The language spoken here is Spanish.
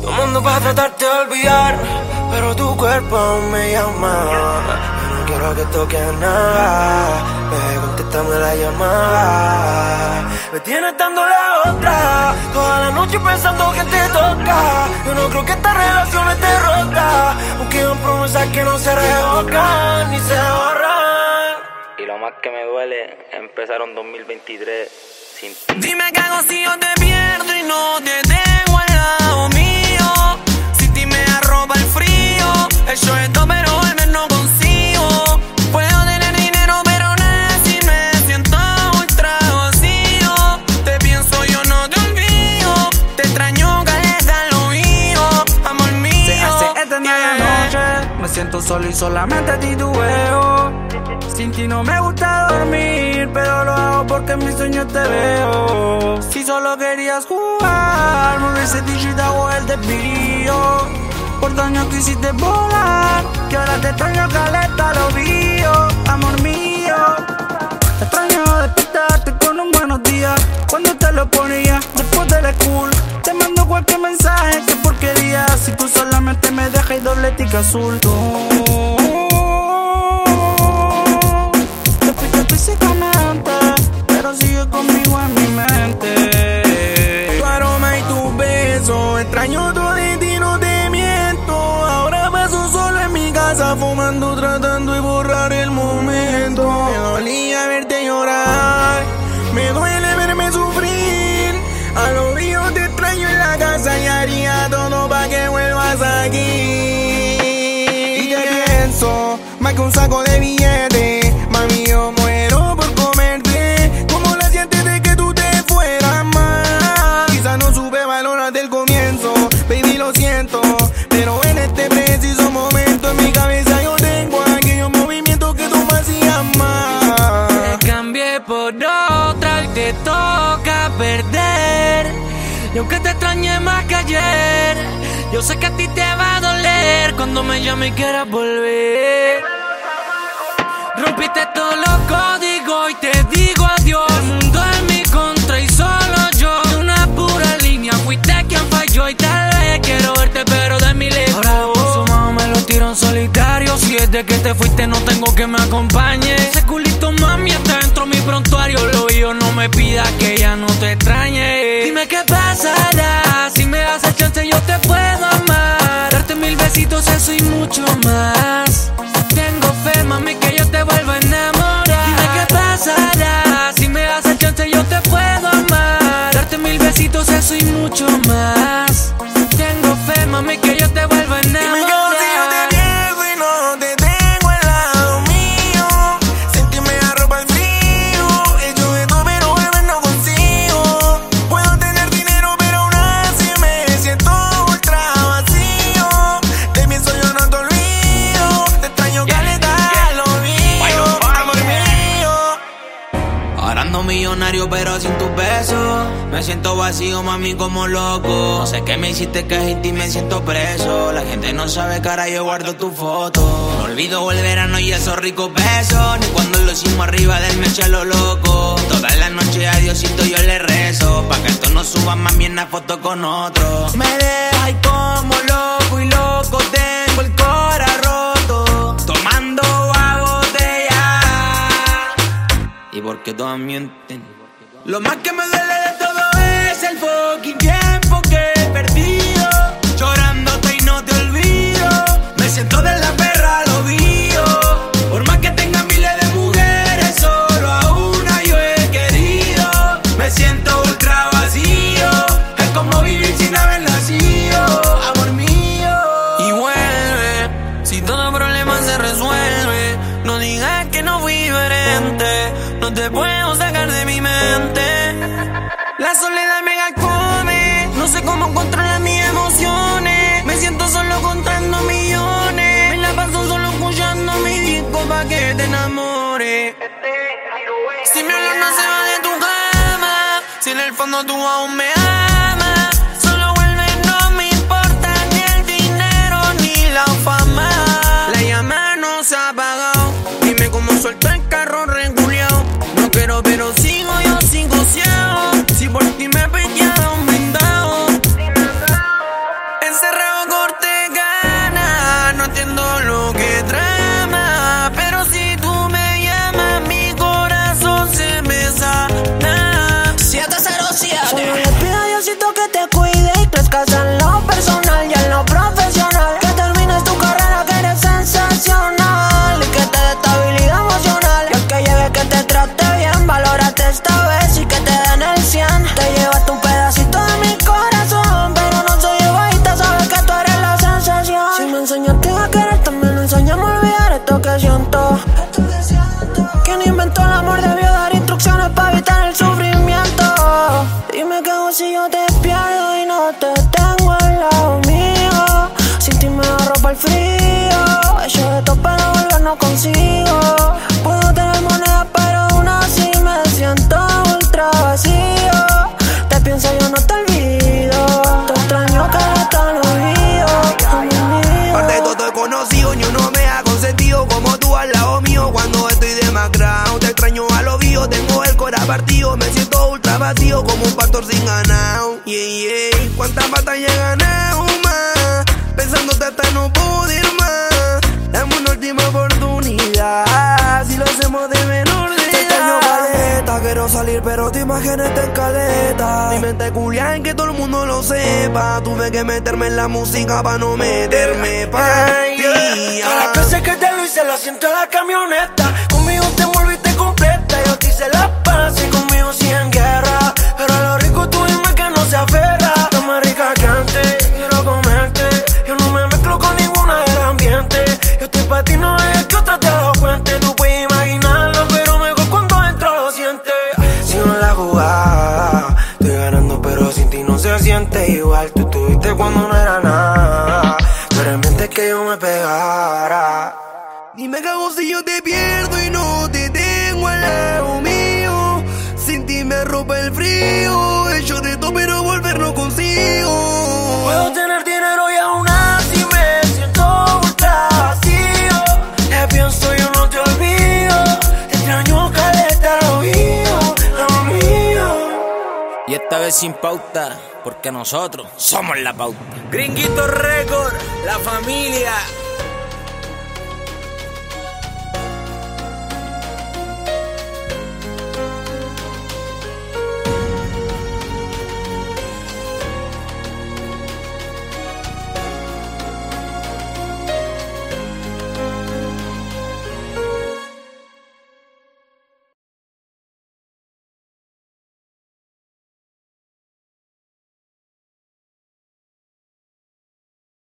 Tomando para tratarte de olvidar, pero tu cuerpo me llama. No quiero que toques nada, bebé, contéstame la llamada. Me tienes dándole a otra, toda la noche pensando que te toca. Yo no creo que esta relación esté rota, aunque son promesas que no se revocan ni se borran. Y lo más que me duele, empezaron 2023 sin ti. Dime qué hago si yo te pierdo y no te tengo al lado mío. Si ti me arroba el frío, el show es todo, pero el solo y solamente titubeo. Sin ti no me gusta dormir, pero lo hago porque en mis sueños te veo. Si solo querías jugar, me hubiese dicho el desvío. Por daño que hiciste volar, que ahora te extraño caleta lo vio, amor mío. Te extraño despertarte con un buenos días Cuando te lo ponía después de la school Te mando cualquier mensaje, qué porquería Si tú solamente me dejas y doble tica azul toca perder. Y aunque te extrañe más que ayer, yo sé que a ti te va a doler cuando me llame y quieras volver. Rompiste todos los códigos y te digo adiós. El mundo en mi contra y solo yo. De una pura línea fuiste quien falló y tal vez quiero verte pero de mi lejos. Ahora consumado me lo tiro en solitario. Si es de que te me pida que ya no te extrañe. Dime qué pasará. Si me das el chance yo te puedo amar. Darte mil besitos, eso y mucho más. Tengo fe, mami, que yo te vuelvo a enamorar. Dime qué pasará. Si me das el chance yo te puedo amar. Darte mil besitos, eso y mucho más. Millonario pero sin tus besos. Me siento vacío mami como loco. No sé qué me hiciste que y me siento preso. La gente no sabe cara yo guardo tu foto No olvido el verano y esos ricos besos. Ni cuando lo hicimos arriba del mecho a lo loco. Toda la noche a Diosito yo le rezo. Pa' que esto no suba mami en la foto con otro Lo más que me duele de todo es el fucking me acome. No sé cómo controlar mis emociones. Me siento solo contando millones. Me la paso solo escuchando mi disco pa' que te enamore. Si mi olor no se va de tu cama, si en el fondo tú aún me amas, solo vuelve, no me importa ni el dinero ni la fama. La llama no se ha apagado. Dime cómo suelto el carro regulado. No quiero, pero sigo, yo sigo siempre por ti me pillaron blindado. Encerrado corte gana, no entiendo lo que trama. Pero si tú me llamas, mi corazón se me sana. 707. Solo le pido a Diosito que te te tengo al lado mío. Sin ti me arropa el frío. Yo de tope no volver no consigo. Puedo tener moneda, pero aún así me siento ultra vacío. Te pienso, yo no te olvido. Te extraño que no tan olvido. Parte de todo he conocido, ni uno me ha consentido como tú al lado mío. Cuando estoy de más te extraño a lo vivo. Tengo el corazón partido, me siento vacío como un pastor sin ganado. Yeah, yeah. ¿Cuántas batallas he ganado más? Pensándote hasta no poder más. Dame una última oportunidad. Si lo hacemos de menor de Te extraño caleta, quiero salir pero tu imagen está en caleta Mi mente culia en que todo el mundo lo sepa. Tuve que meterme en la música para no meterme pa' A la clase que te lo hice la siento en la camioneta Conmigo te envolviste completa Yo te hice la paz y conmigo sí no era nada Pero en mente que yo me pegara Dime qué hago si yo te pierdo y no te tengo al lado mío. Sin ti me rompe el frío. Hecho de todo, pero volver Sin pauta, porque nosotros somos la pauta. Gringuito Record, la familia.